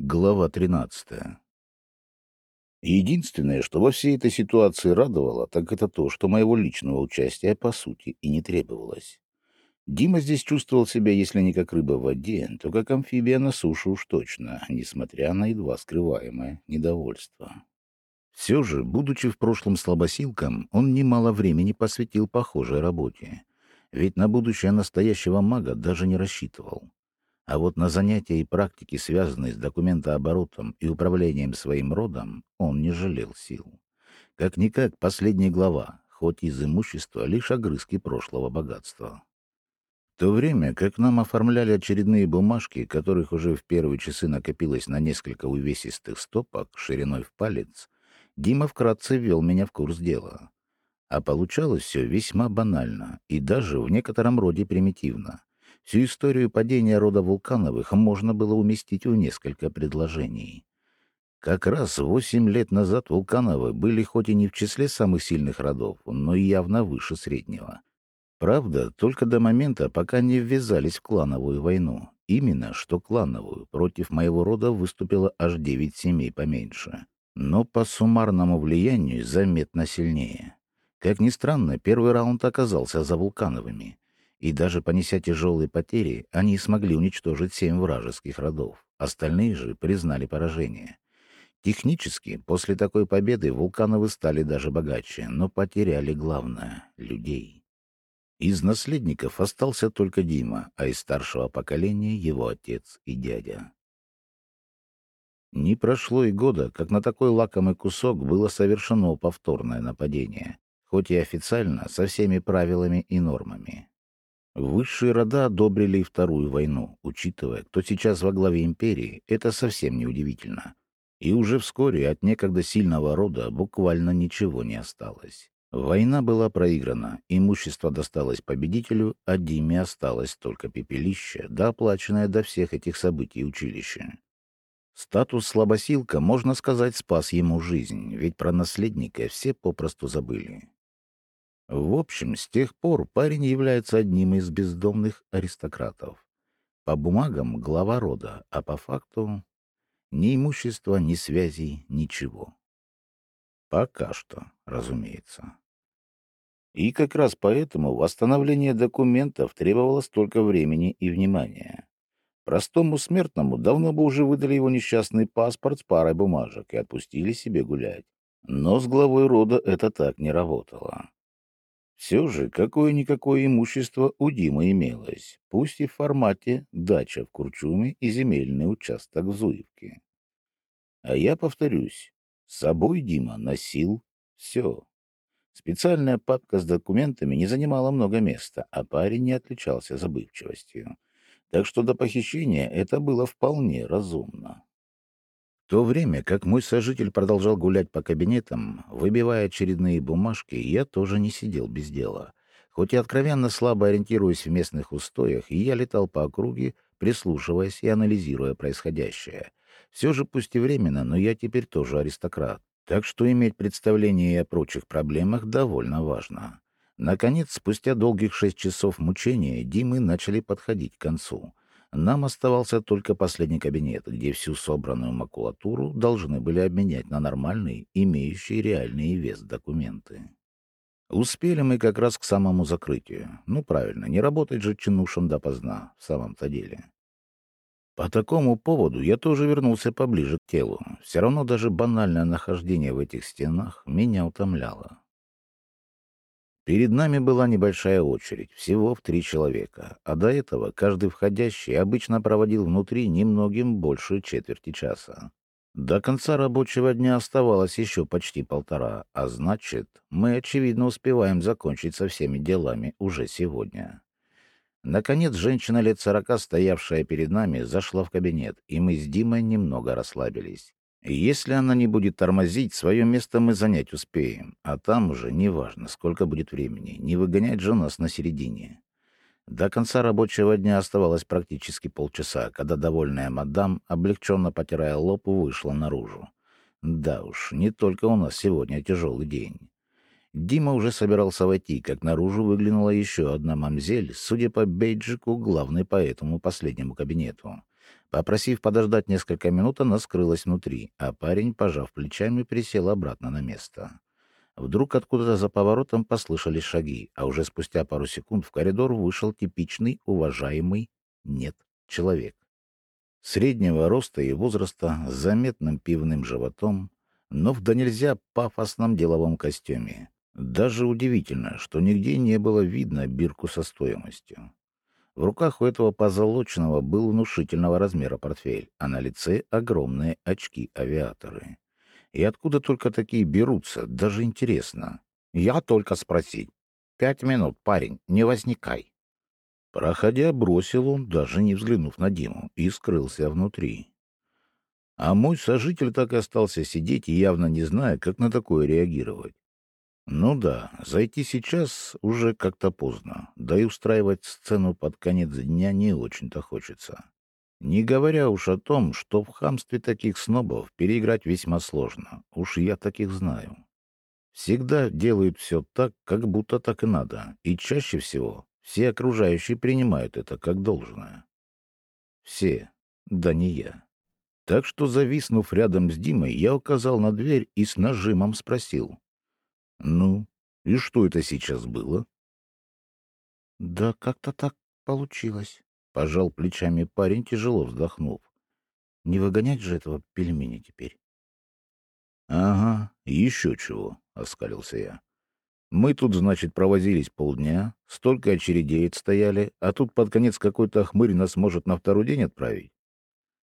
Глава 13. Единственное, что во всей этой ситуации радовало, так это то, что моего личного участия, по сути, и не требовалось. Дима здесь чувствовал себя, если не как рыба в воде, то как амфибия на суше уж точно, несмотря на едва скрываемое недовольство. Все же, будучи в прошлом слабосилком, он немало времени посвятил похожей работе. Ведь на будущее настоящего мага даже не рассчитывал. А вот на занятия и практики, связанные с документооборотом и управлением своим родом, он не жалел сил. Как-никак последняя глава, хоть из имущества лишь огрызки прошлого богатства. В то время, как нам оформляли очередные бумажки, которых уже в первые часы накопилось на несколько увесистых стопок шириной в палец, Дима вкратце ввел меня в курс дела. А получалось все весьма банально и даже в некотором роде примитивно. Всю историю падения рода Вулкановых можно было уместить в несколько предложений. Как раз восемь лет назад Вулкановы были хоть и не в числе самых сильных родов, но явно выше среднего. Правда, только до момента, пока не ввязались в клановую войну. Именно что клановую. Против моего рода выступило аж девять семей поменьше. Но по суммарному влиянию заметно сильнее. Как ни странно, первый раунд оказался за Вулкановыми и даже понеся тяжелые потери, они смогли уничтожить семь вражеских родов. Остальные же признали поражение. Технически, после такой победы Вулкановы стали даже богаче, но потеряли главное — людей. Из наследников остался только Дима, а из старшего поколения — его отец и дядя. Не прошло и года, как на такой лакомый кусок было совершено повторное нападение, хоть и официально, со всеми правилами и нормами. Высшие рода одобрили и Вторую войну, учитывая, кто сейчас во главе империи, это совсем не удивительно. И уже вскоре от некогда сильного рода буквально ничего не осталось. Война была проиграна, имущество досталось победителю, а Диме осталось только пепелище, да оплаченное до всех этих событий училище. Статус слабосилка, можно сказать, спас ему жизнь, ведь про наследника все попросту забыли. В общем, с тех пор парень является одним из бездомных аристократов. По бумагам глава рода, а по факту ни имущества, ни связей, ничего. Пока что, разумеется. И как раз поэтому восстановление документов требовало столько времени и внимания. Простому смертному давно бы уже выдали его несчастный паспорт с парой бумажек и отпустили себе гулять. Но с главой рода это так не работало. Все же какое-никакое имущество у Димы имелось, пусть и в формате дача в Курчуме и земельный участок в Зуевке. А я повторюсь, с собой Дима носил все. Специальная папка с документами не занимала много места, а парень не отличался забывчивостью. Так что до похищения это было вполне разумно то время как мой сожитель продолжал гулять по кабинетам, выбивая очередные бумажки, я тоже не сидел без дела. Хоть и откровенно слабо ориентируясь в местных устоях, я летал по округе, прислушиваясь и анализируя происходящее. Все же, пусть и временно, но я теперь тоже аристократ. Так что иметь представление о прочих проблемах довольно важно. Наконец, спустя долгих шесть часов мучения, Димы начали подходить к концу. Нам оставался только последний кабинет, где всю собранную макулатуру должны были обменять на нормальные, имеющие реальный вес документы. Успели мы как раз к самому закрытию. Ну, правильно, не работать же чинушам допоздна, в самом-то деле. По такому поводу я тоже вернулся поближе к телу. Все равно даже банальное нахождение в этих стенах меня утомляло. Перед нами была небольшая очередь, всего в три человека, а до этого каждый входящий обычно проводил внутри немногим больше четверти часа. До конца рабочего дня оставалось еще почти полтора, а значит, мы, очевидно, успеваем закончить со всеми делами уже сегодня. Наконец, женщина лет сорока, стоявшая перед нами, зашла в кабинет, и мы с Димой немного расслабились. Если она не будет тормозить, свое место мы занять успеем, а там уже неважно, сколько будет времени, не выгонять же нас на середине. До конца рабочего дня оставалось практически полчаса, когда довольная мадам, облегченно потирая лоб, вышла наружу. Да уж, не только у нас сегодня тяжелый день. Дима уже собирался войти, как наружу выглянула еще одна мамзель, судя по бейджику, главной по этому последнему кабинету. Попросив подождать несколько минут, она скрылась внутри, а парень, пожав плечами, присел обратно на место. Вдруг откуда-то за поворотом послышались шаги, а уже спустя пару секунд в коридор вышел типичный, уважаемый, нет, человек. Среднего роста и возраста, с заметным пивным животом, но в да нельзя пафосном деловом костюме. Даже удивительно, что нигде не было видно бирку со стоимостью. В руках у этого позолоченного был внушительного размера портфель, а на лице огромные очки-авиаторы. И откуда только такие берутся, даже интересно. Я только спросить. Пять минут, парень, не возникай. Проходя, бросил он, даже не взглянув на Диму, и скрылся внутри. А мой сожитель так и остался сидеть, явно не зная, как на такое реагировать. Ну да, зайти сейчас уже как-то поздно, да и устраивать сцену под конец дня не очень-то хочется. Не говоря уж о том, что в хамстве таких снобов переиграть весьма сложно, уж я таких знаю. Всегда делают все так, как будто так и надо, и чаще всего все окружающие принимают это как должное. Все, да не я. Так что, зависнув рядом с Димой, я указал на дверь и с нажимом спросил. «Ну, и что это сейчас было?» «Да как-то так получилось», — пожал плечами парень, тяжело вздохнув. «Не выгонять же этого пельмени теперь». «Ага, еще чего», — оскалился я. «Мы тут, значит, провозились полдня, столько очередей стояли, а тут под конец какой-то хмырь нас может на второй день отправить.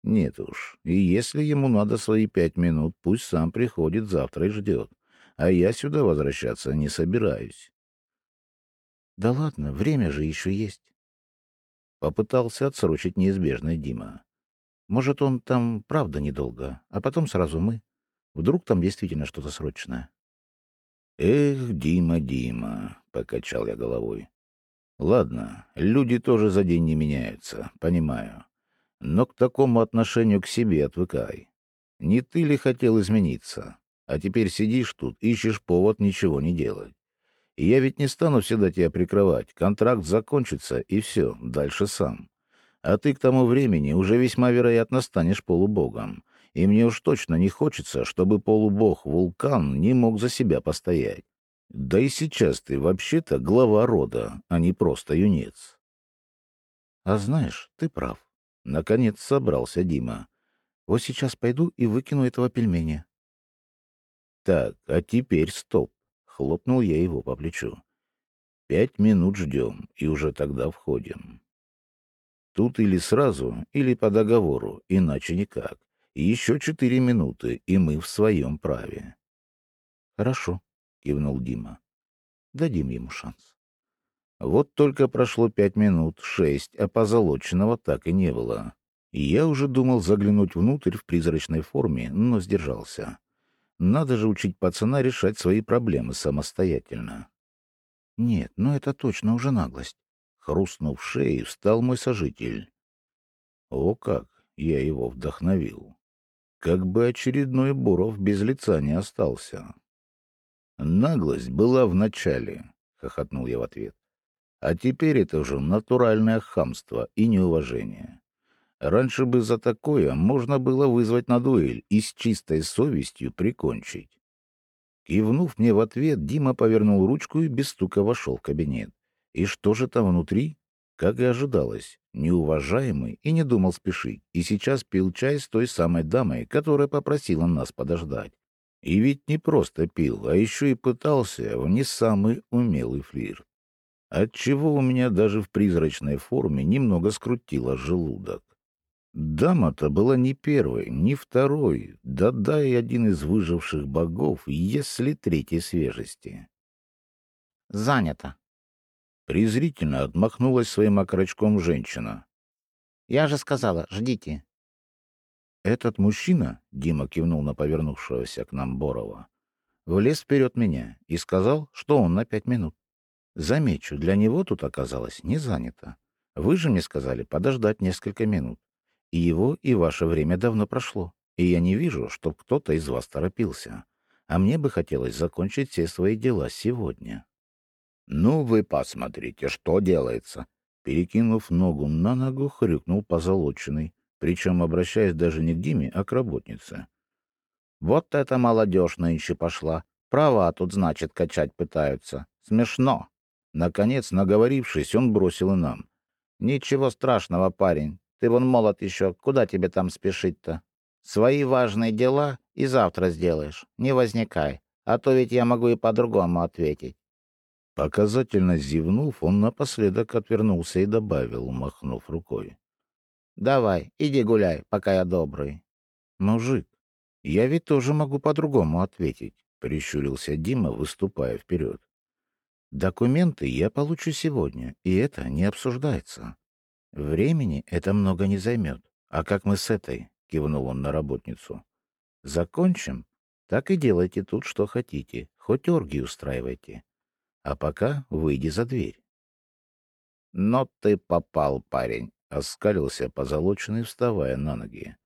Нет уж, и если ему надо свои пять минут, пусть сам приходит завтра и ждет а я сюда возвращаться не собираюсь. — Да ладно, время же еще есть. Попытался отсрочить неизбежное Дима. Может, он там правда недолго, а потом сразу мы. Вдруг там действительно что-то срочное. Эх, Дима, Дима, покачал я головой. Ладно, люди тоже за день не меняются, понимаю. Но к такому отношению к себе отвыкай. Не ты ли хотел измениться? А теперь сидишь тут, ищешь повод ничего не делать. И я ведь не стану всегда тебя прикрывать. Контракт закончится, и все, дальше сам. А ты к тому времени уже весьма вероятно станешь полубогом. И мне уж точно не хочется, чтобы полубог-вулкан не мог за себя постоять. Да и сейчас ты вообще-то глава рода, а не просто юнец. А знаешь, ты прав. Наконец собрался Дима. Вот сейчас пойду и выкину этого пельменя. Так, а теперь стоп. Хлопнул я его по плечу. Пять минут ждем, и уже тогда входим. Тут или сразу, или по договору, иначе никак. Еще четыре минуты, и мы в своем праве. — Хорошо, — кивнул Дима. — Дадим ему шанс. Вот только прошло пять минут, шесть, а позолоченного так и не было. Я уже думал заглянуть внутрь в призрачной форме, но сдержался. Надо же учить пацана решать свои проблемы самостоятельно. Нет, ну это точно уже наглость. Хрустнув шеей, встал мой сожитель. О как! Я его вдохновил. Как бы очередной Буров без лица не остался. Наглость была в начале, — хохотнул я в ответ. А теперь это уже натуральное хамство и неуважение. Раньше бы за такое можно было вызвать на дуэль и с чистой совестью прикончить. Кивнув мне в ответ, Дима повернул ручку и без стука вошел в кабинет. И что же там внутри? Как и ожидалось, неуважаемый и не думал спешить, и сейчас пил чай с той самой дамой, которая попросила нас подождать. И ведь не просто пил, а еще и пытался в не самый умелый флирт. Отчего у меня даже в призрачной форме немного скрутило желудок. Дама-то была не первой, не второй, да-да и один из выживших богов, если третьей свежести. «Занято!» Презрительно отмахнулась своим окорочком женщина. «Я же сказала, ждите!» «Этот мужчина», — Дима кивнул на повернувшегося к нам Борова, влез вперед меня и сказал, что он на пять минут. Замечу, для него тут оказалось не занято. Вы же мне сказали подождать несколько минут. И его, и ваше время давно прошло, и я не вижу, чтоб кто-то из вас торопился. А мне бы хотелось закончить все свои дела сегодня. «Ну вы посмотрите, что делается!» Перекинув ногу на ногу, хрюкнул позолоченный, причем обращаясь даже не к Диме, а к работнице. «Вот это молодежь нынче пошла! Права тут, значит, качать пытаются. Смешно!» Наконец, наговорившись, он бросил и нам. «Ничего страшного, парень. Ты вон молод еще. Куда тебе там спешить-то? Свои важные дела и завтра сделаешь. Не возникай. А то ведь я могу и по-другому ответить. Показательно зевнув, он напоследок отвернулся и добавил, махнув рукой. «Давай, иди гуляй, пока я добрый». «Мужик, я ведь тоже могу по-другому ответить», — прищурился Дима, выступая вперед. «Документы я получу сегодня, и это не обсуждается. Времени это много не займет. А как мы с этой?» — кивнул он на работницу. «Закончим? Так и делайте тут, что хотите. Хоть оргии устраивайте. А пока выйди за дверь. Но ты попал, парень, — оскалился позолоченный, вставая на ноги.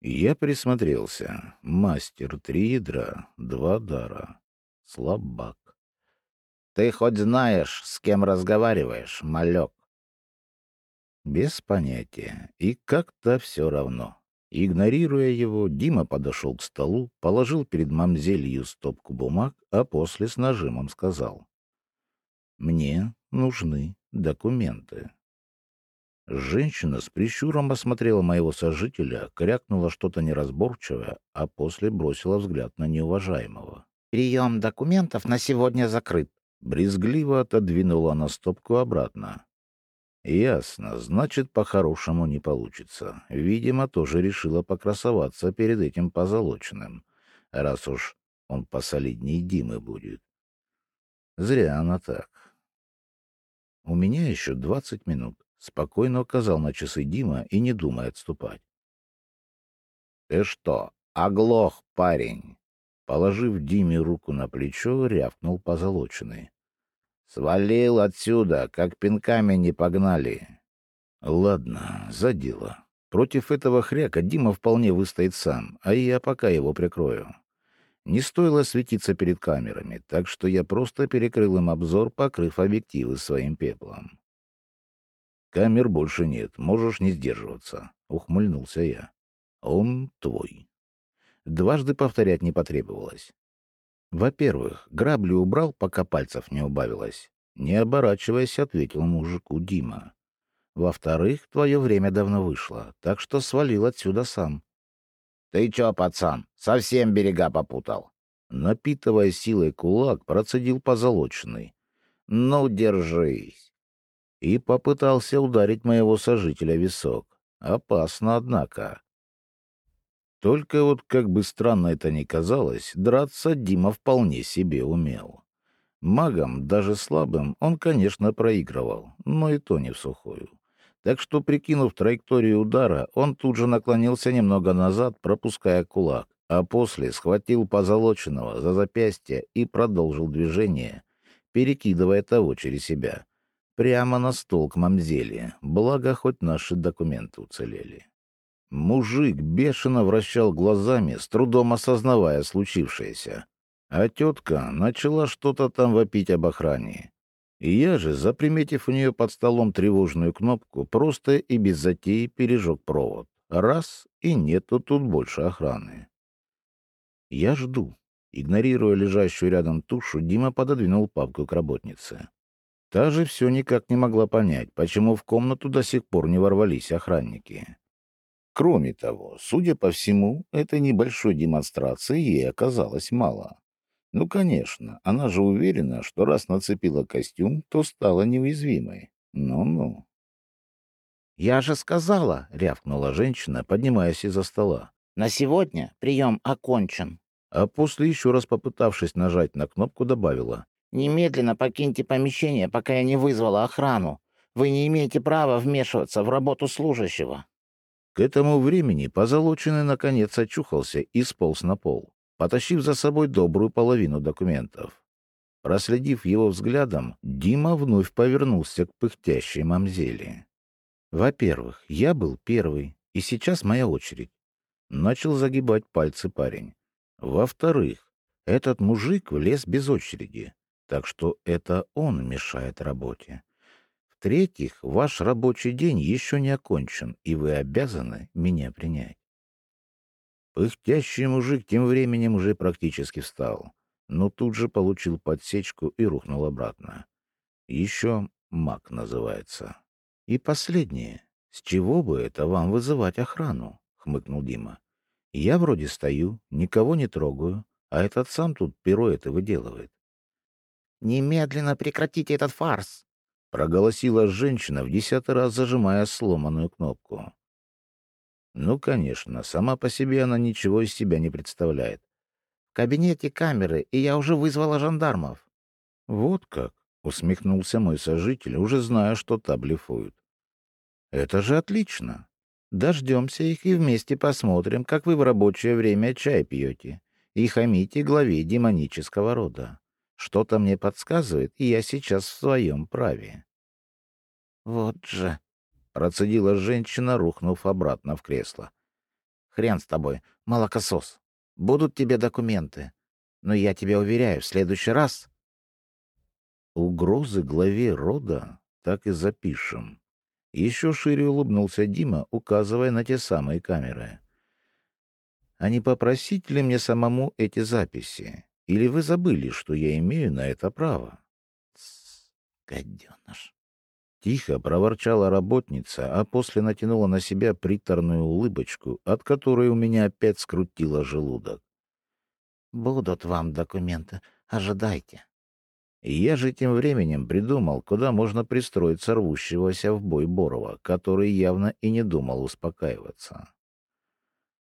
Я присмотрелся. Мастер три ядра, два дара. Слабак. Ты хоть знаешь, с кем разговариваешь, малек? Без понятия. И как-то все равно. Игнорируя его, Дима подошел к столу, положил перед мамзелью стопку бумаг, а после с нажимом сказал. Мне нужны документы. Женщина с прищуром осмотрела моего сожителя, крякнула что-то неразборчивое, а после бросила взгляд на неуважаемого. «Прием документов на сегодня закрыт», — брезгливо отодвинула она стопку обратно. «Ясно. Значит, по-хорошему не получится. Видимо, тоже решила покрасоваться перед этим позолоченным, раз уж он посолидней Димы будет. Зря она так. «У меня еще двадцать минут», — спокойно указал на часы Дима и не думая отступать. «Ты что, оглох, парень?» Положив Диме руку на плечо, рявкнул позолоченный. «Свалил отсюда, как пинками не погнали». «Ладно, за дело. Против этого хряка Дима вполне выстоит сам, а я пока его прикрою. Не стоило светиться перед камерами, так что я просто перекрыл им обзор, покрыв объективы своим пеплом. «Камер больше нет, можешь не сдерживаться», — ухмыльнулся я. «Он твой». Дважды повторять не потребовалось. Во-первых, грабли убрал, пока пальцев не убавилось. Не оборачиваясь, ответил мужику Дима. Во-вторых, твое время давно вышло, так что свалил отсюда сам. «Ты чё, пацан, совсем берега попутал?» Напитывая силой кулак, процедил позолоченный. «Ну, держись!» И попытался ударить моего сожителя висок. Опасно, однако. Только вот, как бы странно это ни казалось, драться Дима вполне себе умел. Магом, даже слабым, он, конечно, проигрывал, но и то не в сухую. Так что, прикинув траекторию удара, он тут же наклонился немного назад, пропуская кулак, а после схватил позолоченного за запястье и продолжил движение, перекидывая того через себя. Прямо на стол к мамзели, благо хоть наши документы уцелели. Мужик бешено вращал глазами, с трудом осознавая случившееся. А тетка начала что-то там вопить об охране. И я же, заприметив у нее под столом тревожную кнопку, просто и без затеи пережег провод. Раз — и нету тут больше охраны. Я жду. Игнорируя лежащую рядом тушу, Дима пододвинул папку к работнице. Та же все никак не могла понять, почему в комнату до сих пор не ворвались охранники. Кроме того, судя по всему, этой небольшой демонстрации ей оказалось мало. Ну, конечно, она же уверена, что раз нацепила костюм, то стала неуязвимой. Ну-ну. «Я же сказала!» — рявкнула женщина, поднимаясь из-за стола. «На сегодня прием окончен». А после, еще раз попытавшись нажать на кнопку, добавила. «Немедленно покиньте помещение, пока я не вызвала охрану. Вы не имеете права вмешиваться в работу служащего». К этому времени позолоченный наконец очухался и сполз на пол потащив за собой добрую половину документов. Проследив его взглядом, Дима вновь повернулся к пыхтящей мамзели. «Во-первых, я был первый, и сейчас моя очередь». Начал загибать пальцы парень. «Во-вторых, Этот мужик влез без очереди, так что это он мешает работе. В-третьих, ваш рабочий день еще не окончен, и вы обязаны меня принять. Пыхтящий мужик тем временем уже практически встал, но тут же получил подсечку и рухнул обратно. Еще маг называется. И последнее. С чего бы это вам вызывать охрану? — хмыкнул Дима. Я вроде стою, никого не трогаю, а этот сам тут пируэты выделывает. «Немедленно прекратите этот фарс!» — проголосила женщина, в десятый раз зажимая сломанную кнопку. Ну, конечно, сама по себе она ничего из себя не представляет. «В кабинете камеры, и я уже вызвала жандармов». «Вот как!» — усмехнулся мой сожитель, уже зная, что та блефует. «Это же отлично! Дождемся их и вместе посмотрим, как вы в рабочее время чай пьете и хамите главе демонического рода. Что-то мне подсказывает, и я сейчас в своем праве. — Вот же, — процедила женщина, рухнув обратно в кресло. — Хрен с тобой, молокосос. Будут тебе документы. Но я тебя уверяю, в следующий раз... Угрозы главе рода так и запишем. Еще шире улыбнулся Дима, указывая на те самые камеры. А не попросить ли мне самому эти записи? Или вы забыли, что я имею на это право? Гаденыш. Тихо проворчала работница, а после натянула на себя приторную улыбочку, от которой у меня опять скрутило желудок. «Будут вам документы. Ожидайте». я же тем временем придумал, куда можно пристроить сорвущегося в бой Борова, который явно и не думал успокаиваться.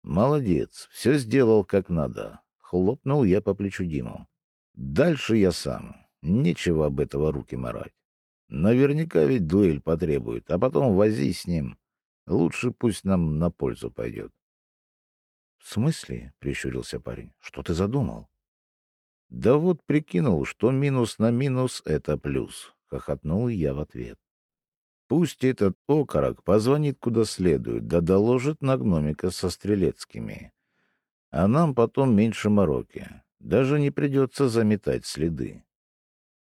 «Молодец, все сделал как надо. Хлопнул я по плечу Диму. Дальше я сам. Нечего об этого руки морать. Наверняка ведь дуэль потребует, а потом возись с ним. Лучше пусть нам на пользу пойдет. — В смысле? — прищурился парень. — Что ты задумал? — Да вот прикинул, что минус на минус — это плюс, — хохотнул я в ответ. Пусть этот окорок позвонит куда следует, да доложит на гномика со стрелецкими а нам потом меньше мороки. Даже не придется заметать следы.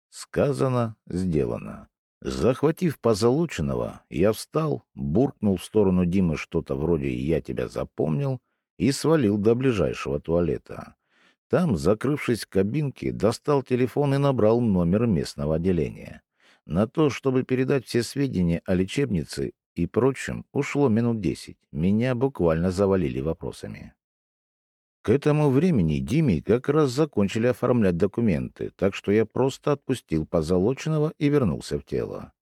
Сказано, сделано. Захватив позолоченного, я встал, буркнул в сторону Димы что-то вроде «я тебя запомнил» и свалил до ближайшего туалета. Там, закрывшись в кабинке, достал телефон и набрал номер местного отделения. На то, чтобы передать все сведения о лечебнице и прочем, ушло минут десять. Меня буквально завалили вопросами. К этому времени Диме как раз закончили оформлять документы, так что я просто отпустил позолоченного и вернулся в тело.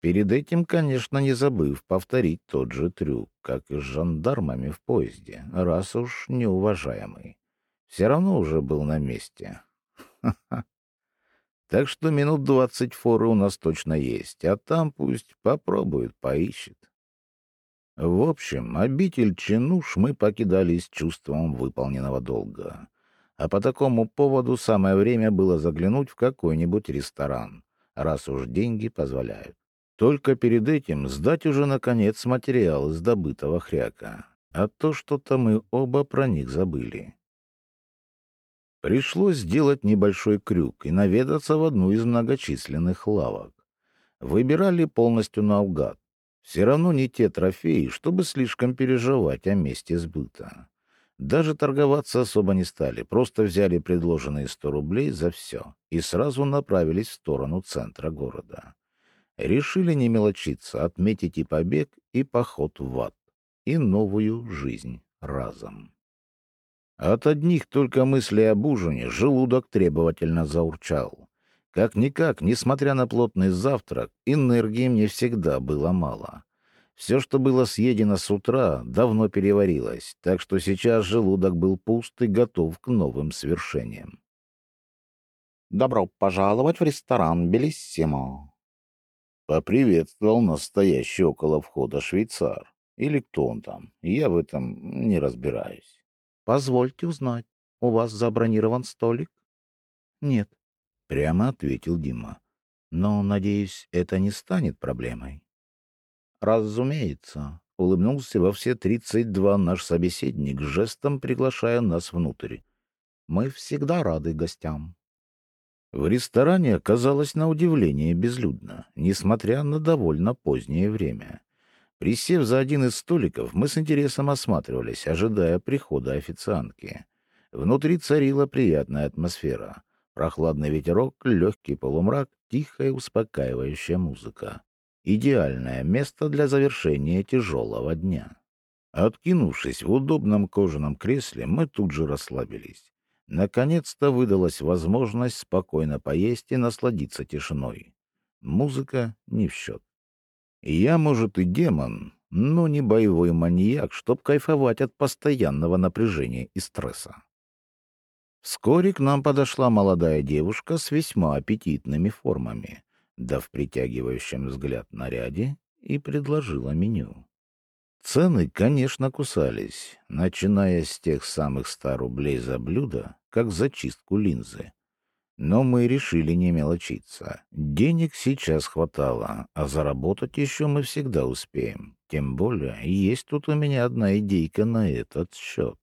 Перед этим, конечно, не забыв повторить тот же трюк, как и с жандармами в поезде, раз уж неуважаемый. Все равно уже был на месте. Так что минут двадцать форы у нас точно есть, а там пусть попробует, поищет. В общем, обитель Чинуш мы покидали с чувством выполненного долга. А по такому поводу самое время было заглянуть в какой-нибудь ресторан, раз уж деньги позволяют. Только перед этим сдать уже, наконец, материал из добытого хряка. А то что-то мы оба про них забыли. Пришлось сделать небольшой крюк и наведаться в одну из многочисленных лавок. Выбирали полностью наугад, все равно не те трофеи, чтобы слишком переживать о месте сбыта. Даже торговаться особо не стали, просто взяли предложенные сто рублей за все и сразу направились в сторону центра города. Решили не мелочиться, отметить и побег, и поход в ад, и новую жизнь разом. От одних только мыслей об ужине желудок требовательно заурчал. Как-никак, несмотря на плотный завтрак, энергии мне всегда было мало. Все, что было съедено с утра, давно переварилось, так что сейчас желудок был пуст и готов к новым свершениям. «Добро пожаловать в ресторан Белиссимо!» Поприветствовал настоящий около входа швейцар. Или кто он там, я в этом не разбираюсь. «Позвольте узнать, у вас забронирован столик?» «Нет», — прямо ответил Дима. «Но, надеюсь, это не станет проблемой». «Разумеется», — улыбнулся во все тридцать два наш собеседник, жестом приглашая нас внутрь. Мы всегда рады гостям. В ресторане оказалось на удивление безлюдно, несмотря на довольно позднее время. Присев за один из столиков, мы с интересом осматривались, ожидая прихода официантки. Внутри царила приятная атмосфера. Прохладный ветерок, легкий полумрак, тихая успокаивающая музыка. Идеальное место для завершения тяжелого дня. Откинувшись в удобном кожаном кресле, мы тут же расслабились. Наконец-то выдалась возможность спокойно поесть и насладиться тишиной. Музыка не в счет. Я, может, и демон, но не боевой маньяк, чтоб кайфовать от постоянного напряжения и стресса. Вскоре к нам подошла молодая девушка с весьма аппетитными формами, да в притягивающем взгляд наряде, и предложила меню. Цены, конечно, кусались, начиная с тех самых ста рублей за блюдо, как за чистку линзы, но мы решили не мелочиться. Денег сейчас хватало, а заработать еще мы всегда успеем. Тем более, есть тут у меня одна идейка на этот счет.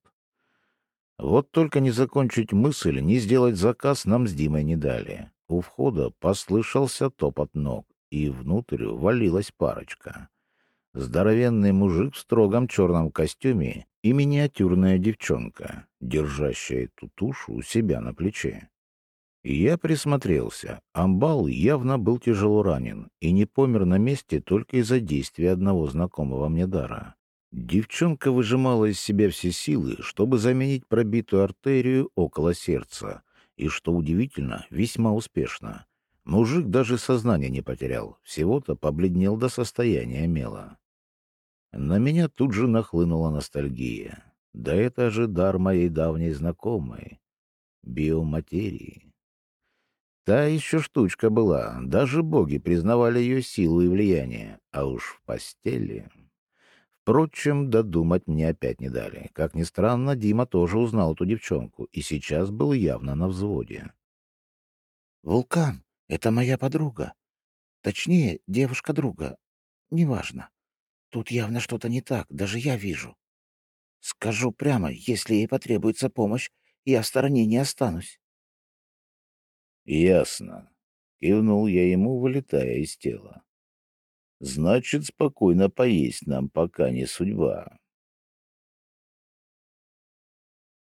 Вот только не закончить мысль, не сделать заказ нам с Димой не дали. У входа послышался топот ног, и внутрь валилась парочка. Здоровенный мужик в строгом черном костюме и миниатюрная девчонка, держащая эту тушу у себя на плече. Я присмотрелся. Амбал явно был тяжело ранен и не помер на месте только из-за действия одного знакомого мне дара. Девчонка выжимала из себя все силы, чтобы заменить пробитую артерию около сердца, и, что удивительно, весьма успешно. Мужик даже сознание не потерял, всего-то побледнел до состояния мела. На меня тут же нахлынула ностальгия. Да это же дар моей давней знакомой — биоматерии. Та еще штучка была, даже боги признавали ее силу и влияние, а уж в постели... Впрочем, додумать мне опять не дали. Как ни странно, Дима тоже узнал эту девчонку и сейчас был явно на взводе. «Вулкан, это моя подруга. Точнее, девушка друга. Неважно. Тут явно что-то не так, даже я вижу. Скажу прямо, если ей потребуется помощь, я в стороне не останусь. «Ясно», — кивнул я ему, вылетая из тела. «Значит, спокойно поесть нам пока не судьба».